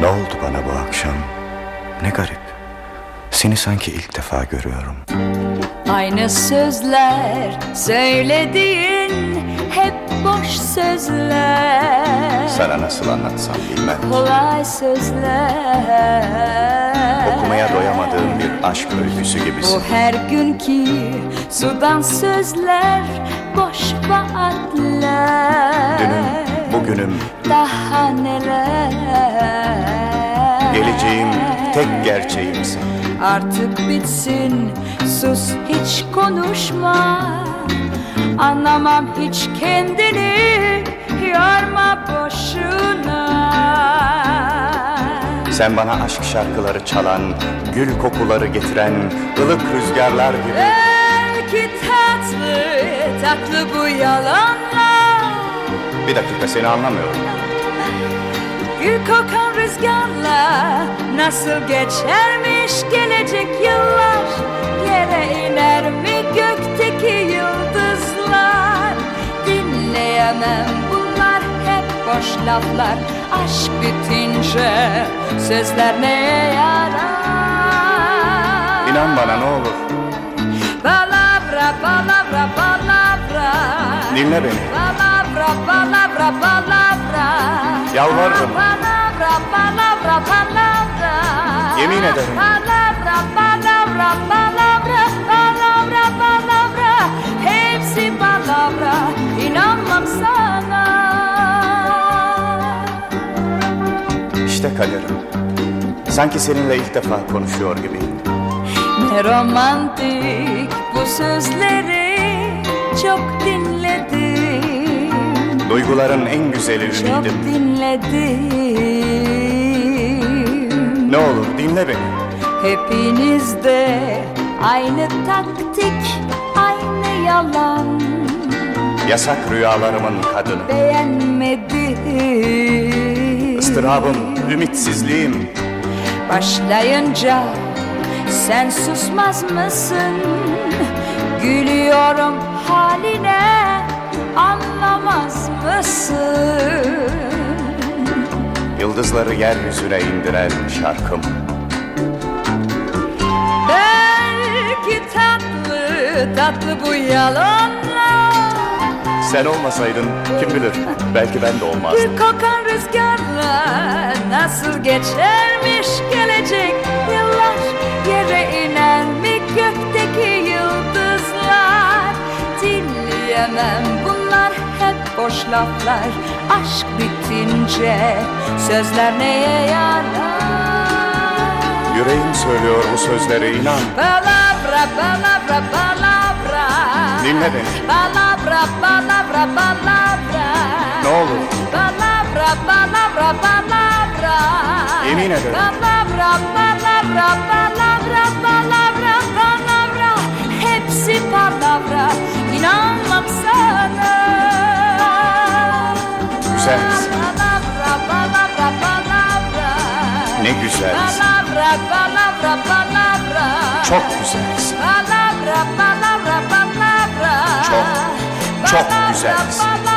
Ne oldu bana bu akşam? Ne garip. Seni sanki ilk defa görüyorum. Aynı sözler söylediğin hep boş sözler. Sana nasıl anlatsam bilmem. Kolay sözler. Okumaya doyamadığım bir aşk öyküsü gibisin. Bu her günkü sudan sözler boş vaatler. Dünün bugünüm, Daha neler. geleceğim, tek gerçeğimsin. Artık bitsin sus hiç konuşma Anlamam hiç kendini yorma boşuna Sen bana aşk şarkıları çalan, gül kokuları getiren, ılık rüzgarlar gibi. Belki tatlı tatlı bu yalanlar Bir dakika seni anlamıyorum. Gül kokan rüzgarla nasıl geçermiş gelecek yıllar Yere iner mi gökteki yıldızlar Dinleyemem bunlar hep boş laflar Aşk bitince sözler neye yarar İnan bana ne olur. Palavra, palavra, palavra Dinle beni. Palavra, palavra, Yalvarırım. Palavra, palavra, palavra Yemin ederim. Palavra, palavra, palavra Palavra, palavra Hepsi palavra İnanmam sana İşte kaderim. Sanki seninle ilk defa konuşuyor gibiyim. Ne romantik bu sözleri Çok dinledim Duyguların en güzeli Çok ümidim. dinledim Ne olur dinle beni. Hepinizde aynı taktik Aynı yalan Yasak rüyalarımın kadını. Beğenmedim Istırabım, ümitsizliğim. Başlayınca sen susmaz mısın? Gülüyorum haline anlamaz mısın? Yıldızları yeryüzüne indiren şarkım. Belki tatlı tatlı bu yalanlar Sen olmasaydın kim bilir belki ben de olmazdım. Kokan rüzgarla nasıl geçermiş gelecek yıllar Yere iner mi gökteki yıldızlar Dinleyemem laflar Aşk bitince sözler neye yarar Yüreğim söylüyor bu sözleri inan. Palavra, palavra, palavra Dinle beni. Palavra, palavra, palavra Ne olur Palavra, palavra, palavra Yemin ederim. Palavra, palavra, palavra, palavra ne güzelsin. Palavra, palavra, palavra Çok güzelsin. Palavra, palavra, palavra Çok, çok güzelsin.